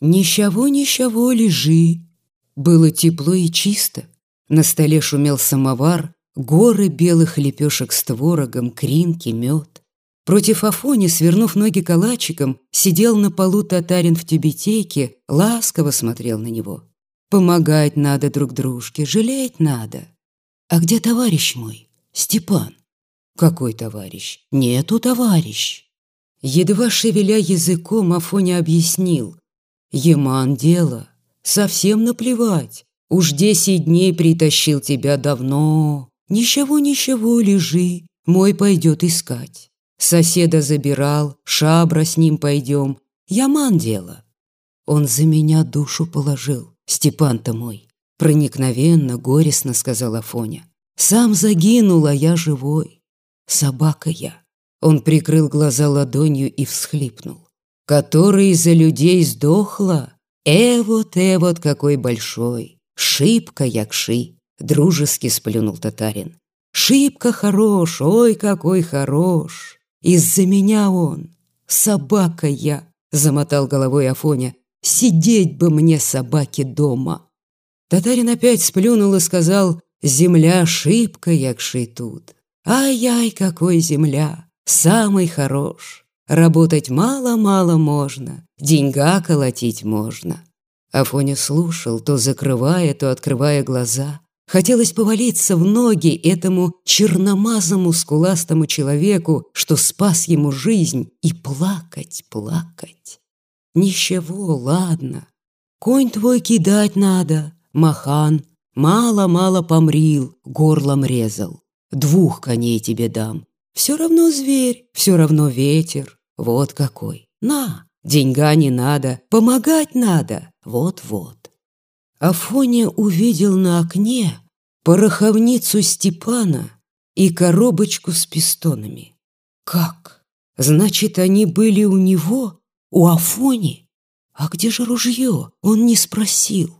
Нищего-нищего лежи. Было тепло и чисто. На столе шумел самовар, горы белых лепешек с творогом, кринки, мед. Против Афони, свернув ноги калачиком, сидел на полу татарин в тюбетейке, ласково смотрел на него. Помогать надо друг дружке, жалеть надо. А где товарищ мой? Степан. Какой товарищ? Нету товарищ. Едва шевеля языком, Афоня объяснил. Еман дело, совсем наплевать. Уж десять дней притащил тебя давно. Ничего-ничего, лежи, мой пойдет искать. Соседа забирал, шабра с ним пойдем. Яман дело. Он за меня душу положил, Степан-то мой. Проникновенно, горестно сказал Афоня. Сам загинул, а я живой. Собака я. Он прикрыл глаза ладонью и всхлипнул. Который из-за людей сдохла? Э вот, э вот какой большой. Шибко якши. Дружески сплюнул татарин. Шибко хорош, ой, какой хорош. Из-за меня он. Собака я, замотал головой Афоня. Сидеть бы мне собаке дома. Татарин опять сплюнул и сказал, земля шибко якши тут. Ай-яй, какой земля, самый хорош. Работать мало-мало можно, деньга колотить можно. Афоня слушал, то закрывая, то открывая глаза. Хотелось повалиться в ноги этому черномазому скуластому человеку, что спас ему жизнь, и плакать, плакать. Ничего, ладно. Конь твой кидать надо, махан. Мало-мало помрил, горлом резал. Двух коней тебе дам. Все равно зверь, все равно ветер. Вот какой. На, деньга не надо, помогать надо. Вот-вот. Афоня увидел на окне пороховницу Степана и коробочку с пистонами. Как? Значит, они были у него, у Афони? А где же ружье? Он не спросил.